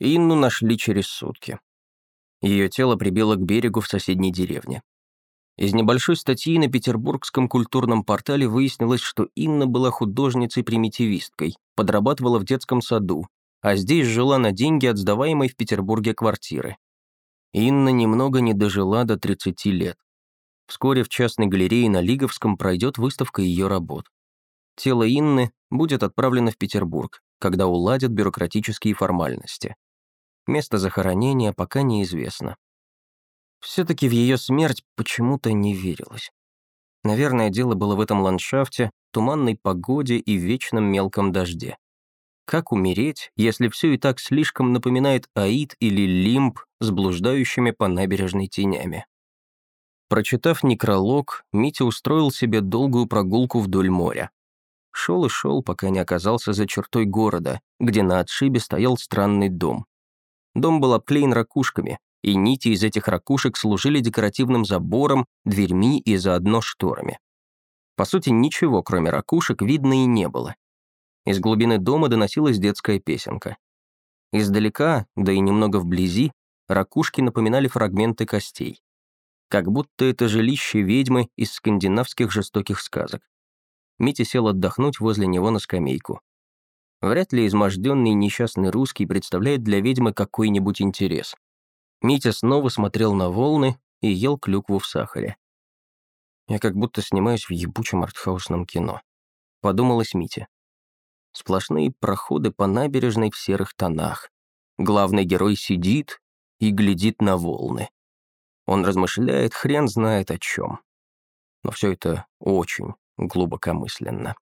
Инну нашли через сутки. Ее тело прибило к берегу в соседней деревне. Из небольшой статьи на Петербургском культурном портале выяснилось, что Инна была художницей-примитивисткой, подрабатывала в детском саду, а здесь жила на деньги от сдаваемой в Петербурге квартиры. Инна немного не дожила до 30 лет. Вскоре в частной галерее на Лиговском пройдет выставка ее работ. Тело Инны будет отправлено в Петербург, когда уладят бюрократические формальности. Место захоронения пока неизвестно. Все-таки в ее смерть почему-то не верилось. Наверное, дело было в этом ландшафте, туманной погоде и вечном мелком дожде. Как умереть, если все и так слишком напоминает Аид или Лимб с блуждающими по набережной тенями? Прочитав некролог, Митя устроил себе долгую прогулку вдоль моря. Шел и шел, пока не оказался за чертой города, где на отшибе стоял странный дом. Дом был обклеен ракушками, и нити из этих ракушек служили декоративным забором, дверьми и заодно шторами. По сути, ничего, кроме ракушек, видно и не было. Из глубины дома доносилась детская песенка. Издалека, да и немного вблизи, ракушки напоминали фрагменты костей. Как будто это жилище ведьмы из скандинавских жестоких сказок. Митя сел отдохнуть возле него на скамейку. Вряд ли изможденный несчастный русский представляет для ведьмы какой-нибудь интерес. Митя снова смотрел на волны и ел клюкву в сахаре. «Я как будто снимаюсь в ебучем артхаусном кино», — подумалось Митя. Сплошные проходы по набережной в серых тонах. Главный герой сидит и глядит на волны. Он размышляет, хрен знает о чем. Но все это очень глубокомысленно.